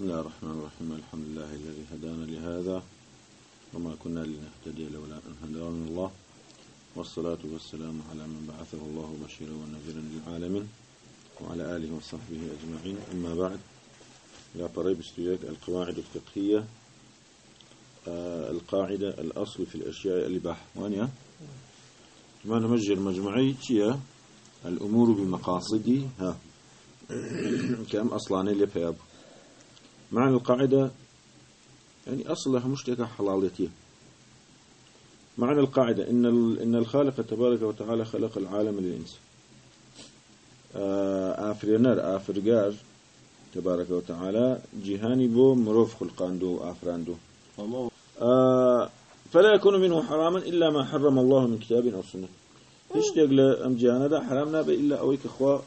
بسم الله الرحمن الرحيم. الحمد لله الذي هدانا لهذا وما كنا لنهتدي لولا أن هدانا الله. والصلاة والسلام على من بعثه الله بشيرا ونذيرا للعالمين وعلى آله وصحبه أجمعين. أما بعد يا طريب استياك القواعد الفقهية آه القاعدة الأصل في الأشياء الإباحة وانيا ما نمجر مجموعي الأمور بمقاصدها كم أصلاني لبياب معنى القاعدة يعني أصلها مشتكى حلالتي معنى القاعدة إن إن الخالق تبارك وتعالى خلق العالم للإنس. آه، آفرينر آفرجار تبارك وتعالى جهاني بو مروف خلقاندو آفراندو. آه، فلا يكون منه حراما إلا ما حرم الله من كتاب أو سنة. هشتاق لأم جهانا دا حرامنا أويك أخوة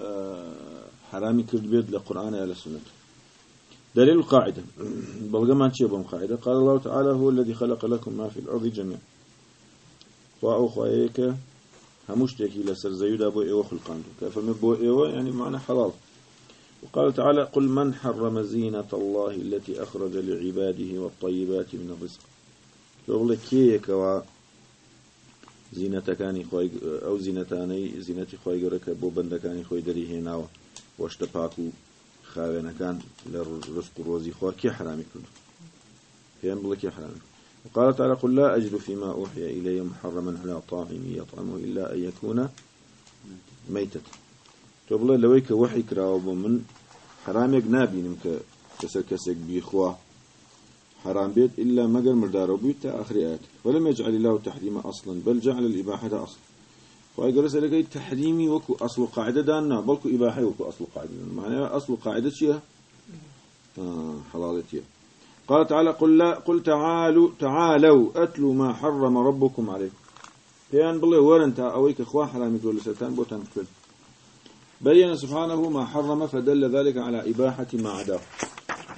آه، حرامي كرد بيد لقرآن على سنة دليل القاعدة. بلغة ما تشيبهم قاعدة. قال الله تعالى هو الذي خلق لكم ما في الأرض جميعا. وأو خوايك همشتكي لسر زيودا بو إيوه خلقان. كفم بو إيوه يعني معنى حلال. وقال تعالى قل من حرم زينة الله التي أخرج لعباده والطيبات من الرزق. يقول لك كيك و زينة كاني خوي أو زينتاني زينة خوي جرك بو بندكاني خوي دري هنا واشتباكو كان للرزق الروزي خوا كي حرامي كله فيهم بلا كي حرامي وقال تعالى قل لا أجد فيما أوحي إلي محرما على طاعم يطعمه إلا أن يكون ميتة. تقول لويك وحي كراوب من حرامك نابي نمك كسر كسك بيخوا حرام بيت إلا مقر مردار بيت آخر آيات. ولم يجعل الله تحريم أصلا بل جعل الإباحة أصلا. وأقول لك تحريمي وكو أصل قاعدة دانا بلكو إباحي وكو أصل قاعدة معناها أصل قاعدة شيء آه حلالتي قال تعالى قل لا قل تعالوا تعالوا أتلوا ما حرم ربكم عليكم بيان بالله ورنتا أويك إخوة حرامي كل ستان بوتان كل بين سبحانه ما حرم فدل ذلك على إباحة ما عداه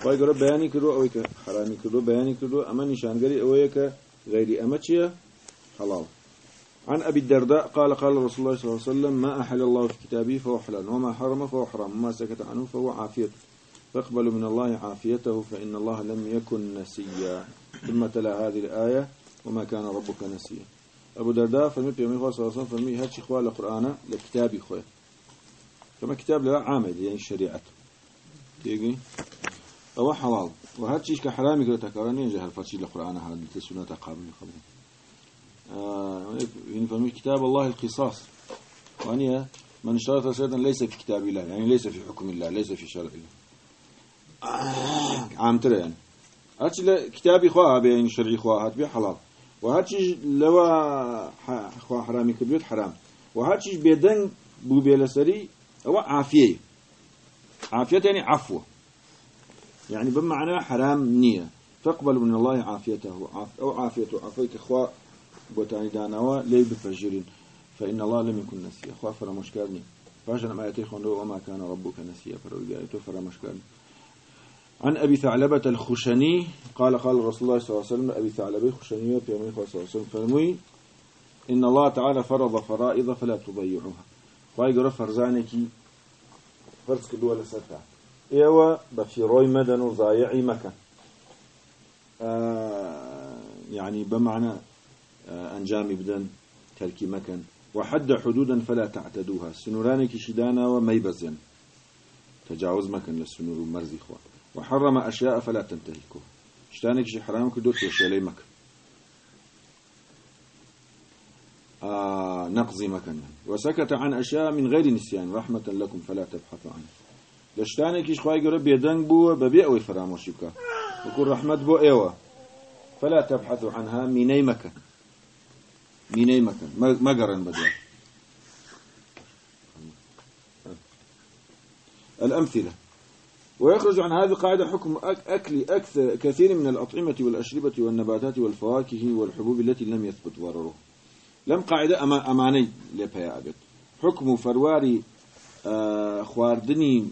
ويقول بياني كدو أويك حرامي كدو بياني كدو أما نشان قري أويك غير أمتشيا حلال. عن أبي الدرداء قال قال رسول الله صلى الله عليه وسلم ما أحل الله في كتابه فهو حلال وما حرم فهو حرام وما سكت عنه فهو عافية. فاقبلوا من الله عافيته فإن الله لم يكن نسيا. ثم تلا هذه الآية وما كان ربك نسيا. أبو درداء فمي في صلى الله عليه وسلم فمي هاتش إخوة القرآن لكتابي خويا. كما كتاب لا عامل يعني الشريعة تيجي؟ أو حلال. وهاتش كحرامي كده تكرني جهل فتشي القرآن هذا السنة قابل قبل آه يعني كتاب الله القصاص. وأني من اشترط سيدا ليس في كتاب الله يعني ليس في حكم الله ليس في شرع الله. عام ترى يعني. هاتش كتابي خواه بين شرعي خواه هات بي حلال. وهاتش لوا خواه حرامي كبيوت حرام. وهاتش بيدن بو بيلسري هو عافية. عافية يعني عفو. يعني بمعنى حرام نية. فاقبل من الله عافيته. أو عافيته. عفوك إخوة بوتاني دانوا لي بفجرين فإن الله لم يكن نسيا. خوا فرا مشكلني فاجنا ما يتي وما كان ربك نسيا. فرا فرا مشكلني عن أبي ثعلبة الخشني قال قال رسول الله صلى الله عليه وسلم أبي ثعلبة الخشني في أمين صلى الله عليه وسلم فرمي إن الله تعالى فرض فرائض فلا تضيعوها خواهي قرأ فرزانك فرز كدولة ستا إيوة بفيروي مدن وضايعي مكان يعني بمعنى آه، أنجامي بدن تركي مكان. وحد حدودا فلا تعتدوها. سنورانك شدانا وميبزن تجاوز مكان للسنور ومرزي خوا. وحرم أشياء فلا تنتهكوها شي حرام كدو توشي لي مكان. آه نقضي مكان. وسكت عن أشياء من غير نسيان. رحمة لكم فلا تبحثوا عنها لشتانك إخوائي قرب يدنك بو ببيع فراموشيكا وكل رحمة بو إيوه. فلا تبحثوا عنها مني مكان. مكان. ما قرن بدل. الأمثلة. ويخرج عن هذه القاعدة حكم أكل أكثر كثير من الأطعمة والأشربة والنباتات والفواكه والحبوب التي لم يثبت ضرره. لم قاعدة أما أماني لبيا أبد حكم فرواري خواردني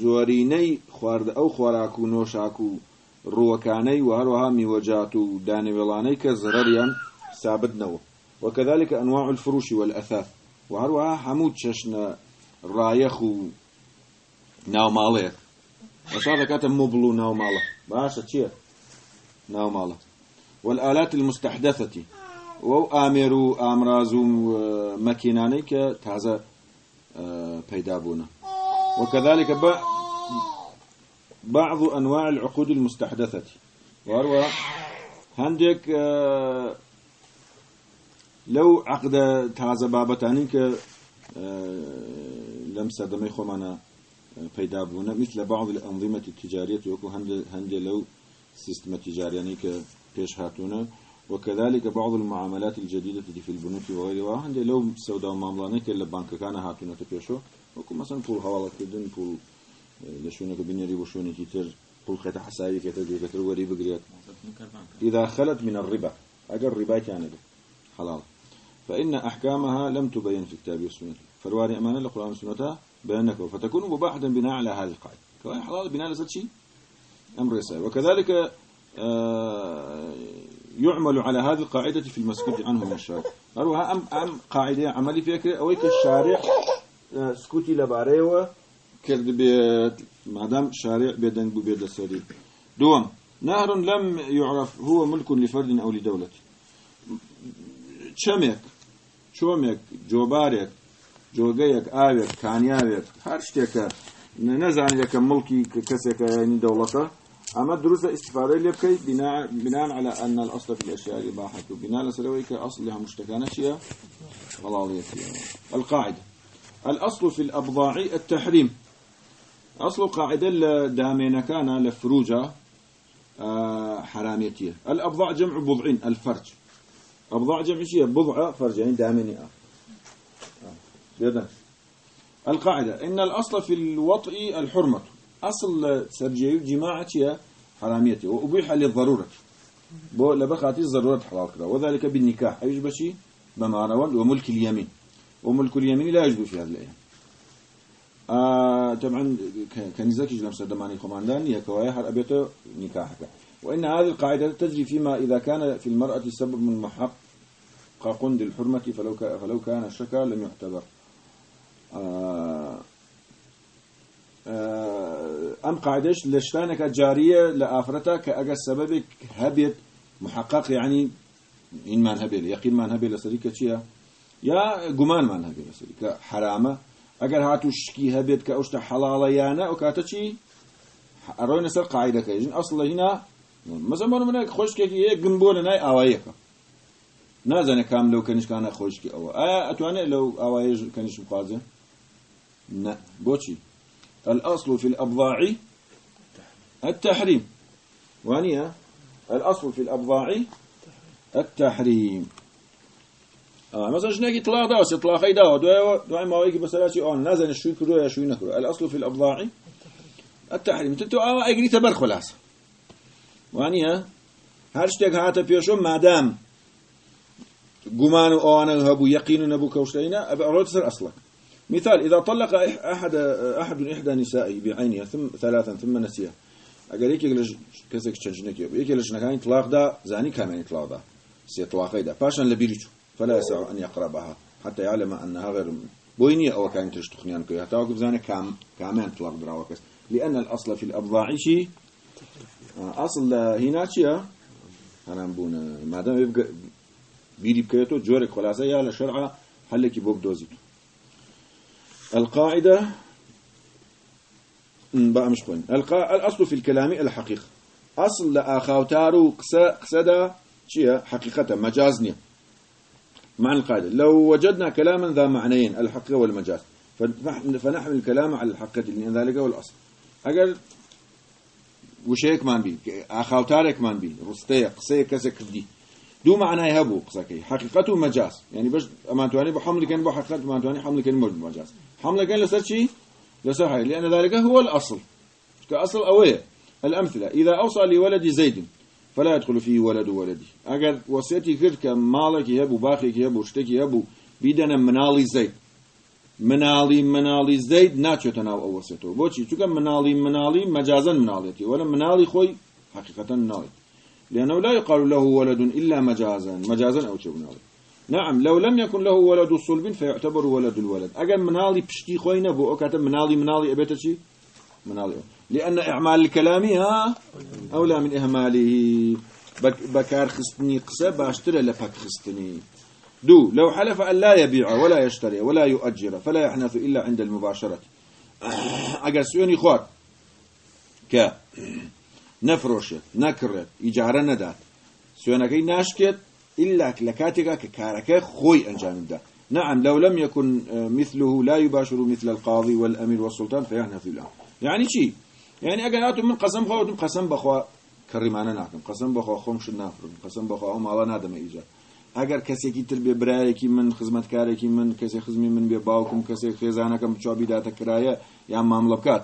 زوريني خوارد أو خوراكو نوشاكو روكاني وهروها ميوجاتو داني ولاني ثابت نو. وكذلك أنواع الفروش والأثاث. وهروها حمود ششنا رايخ ناو ماليك وصار كاتب مبلو ناو ماله باشا تشيه ناو ماله والآلات المستحدثة. وآمرو آمرازو مكيناني كتازة بيدابونا وكذلك بعض أنواع العقود المستحدثة. وأروى هندك لەو عقدە تازە بابەتانین کە لەم سەردەمەی خۆمانە پەیدا بوونە مثل لە بعض ئەنظیمەتی تجاریەت وەکو هەندێ لەو سیستمە تجاریانی کە پێش هاتوونە وكذلك بعض المعاملات الجديدة في البنوك وغيرها عند لو سوداء معاملانك اللي بانك كان هاتونا تبيشو وكو مثلا پول حوالا كردن پول لشونك بنيري وشونك تر پول خيطة حسابي كتر دي كتر وري بقريات إذا خلت من الربا أجر ربا كان حلال. فإن أحكامها لم تبين في الكتاب والسنة. فالواري أمانة القرآن والسنة بينك فتكون مباحة بناء على هذه القاعدة. كواي حلال بناء على شيء أمر يسائل وكذلك آه، يعمل على هذه القاعدة في المسكوت عنه من الشارع. أروها أم, أم قاعدة عملي فيها أويك الشارع آه، سكوتي لباريوة كرد بيت مادام شارع بيدن بيد السرير دوم نهر لم يعرف هو ملك لفرد أو لدولة. شمك شومك جوبارك جۆگەیەک ئاوێت کانیاوێت هەر شتێکە. نەزانانی یەکەم مڵکی کەسێکە ینی دەوڵەتە. أما دروس استفادة اللي بكي بناء بناء على أن الأصل في الأشياء الإباحة. وبناء لسلويك أصلها مشتكانة شيء غلالية القاعدة. الأصل في الأبضاع التحريم. أصل قاعدة دامين كان لفروجة آه، حراميتية. الأبضاع جمع بضعين الفرج. أبضاع جمع شيء بضعة فرج يعني دامين آخر يدا القاعدة إن الأصل في الوطء الحرمة. أصل سرجي جماعة حراميته وأبيح للضرورة. بو لبخاتي الضرورة حلال كذا. وذلك بالنكاح. أيش بشي بمعنون وملك اليمين. وملك اليمين لا يجب في هذا الأيام. آه طبعا كنيزك يجب سدماني خماندان يكوايا حر أبيته نكاحك. وإن هذه القاعدة تجري فيما إذا كان في المرأة سبب من محقق للحرمة فلو فلو كان الشكا لم يعتبر. آه، آه، أم قاعدش لشتانك جارية لآفرتها كأجا سببك هبيت محقق يعني إن ما هبيل يقين ما هبيل لسريكة شيا يا جمان ما هبيل لسريكة حرامة. أجر هاتو شكي هبيت كأشت حلالة يانا وكاتا شي أروي نسر قاعدة كيجن أصلا هنا مثلا من خوش كي جنبونا ناي أوايك لو كانش كان خوش كي أو. آه أتواني لو أوايج كانش مقازن لا بوشي الأصل في الأبضاع التحريم وانيا الأصل في الأبضاع التحريم آه مثلا شنو إطلاق دا إطلاق أي دا دواء دواء ما ويجي بس لاشي أون نازل شو كرو يا شو نكرو الأصل في الأبضاع التحريم تتو آه أجري تبر خلاص. وانيا هرشتك هاتا بيشو مادام. قمان أو أنا هبو يقين نبو كوشتينا أبي أروت أصلك مثال إذا طلق أحد أحد إحدى نسائه بعينها ثم ثلاثا ثم نسيها أقول يك يجلس كذا تشنجنك يب يك يجلس نكاين طلاق دا زاني كمان طلاق دا. سي طلاق دا. باشن لبيريتو فلا يسع أن يقربها. حتى يعلم أنها غير بوينية. أو كان تشتخنيان كي حتى وقف زاني كام كمان طلاق دراوكس لأن الأصل في الأبضاع شيء أصل هنا شيء أنا بونا ما دام يبقى بيري بكيتو جورك خلاصة يا لشرعة حلك يبوك دوزيتو القاعدة بقى مش خوين الأصل في الكلام الحقيقة أصل لأخاوتارو قسا قسدا شيء حقيقة مجازنية معنى القاعدة. لو وجدنا كلاما ذا معنيين الحقيقة والمجاز فنحمل الكلام على الحقيقة لأن ذلك هو الأصل. أقل وشيك مان بي أخاوتارك مان بي رستيق قسيك كسك دي دو قسكي حقيقته مجاز. يعني باش اما تواني بحمل كان بحقيقة ما تواني حمل كان مجاز. حمل كان لسر شيء لسر حي لأن ذلك هو الأصل. كأصل أويه الأمثلة. إذا أوصى لولد زيد فلا يدخل فيه ولد ولدي أجر وصيتي كرت كمالك يهبو باقي يهبو اشتكي يهبو بيدنا منالي زيد منالي منالي زيد تناو أو وصيته بوشي شو منالي منالي مجازا مناليتي ولا منالي خوي حقيقة منالي لأنه لا يقال له ولد إلا مجازا. مجازا أو شيء نعم لو لم يكن له ولد صلب فيعتبر ولد الولد. أجل منالي بشتي خوينة بو أكتب منالي منالي أبيت شي؟ مناڵ لأن إعمال الكلام ها أولى من إهماله. بكار خستني قسە باشترە لە خستني. دو لو حلف أن لا يبيع ولا يشتري ولا يؤجر فلا يحنث إلا عند المباشرة. أجر سيوني خوات ك. نفروشت نكرت إجارة ندات سيونكي ناشكت إلا لكاتك ككارك خوي أنجام ده نعم لو لم يكن مثله لا يباشر مثل القاضي والأمير والسلطان فيحنث له يعني شيء يعني أجناتهم من قسم خواتهم قسم بخوا كريمانا ناكم قسم بخوا خمش نافر قسم بخوا أم الله نادم إيجاد ئەگەر کەسێکی تر بێ برایەکی من خزمەتکارێکی من کەسێ خزمی من بێ باوکم کەسێک خێزانەکەم چابی داتە کرایە یان ماملە بکات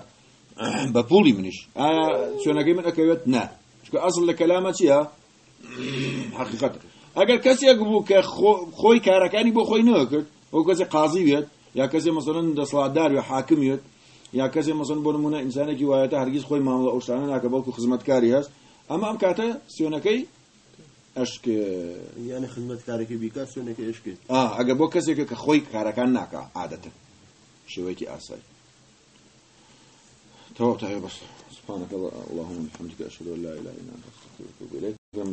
بە پوڵی منیش. چۆنەکەی من ئەەکەوێت نه. چکە ئەسڵ لە کەلامە چییە؟ حقیقت. ئەگەر کەسێک بوو کە خۆی کارەکانی بۆ خۆی نەکرد ئەو کەسێ قازی بێت یا کەسێ مەسەن دەسڵاتدار و حاکمیت یا کەسێ مەسن بۆ نمونە ئینسانێکی وایەتە هەرگیز خۆی مامڵە ئەوشتانە ناکە بەڵکو خزمەتکاری هەست. ئەمە ئەم کاتە سیۆنەکەی ئەشک یعنی خدمەت کارێکی بیکات سوێنێکی ئشکێت ئەگە بۆ کەسێکە کە خۆی کارەکان ناکە عادەتن شێوەیەکی ئاسایی. تەواو تایە بەس سبحانك اللهم وبحمدك أشهد أن لا إله إلا أنت أستغفرك وأتوب إليك.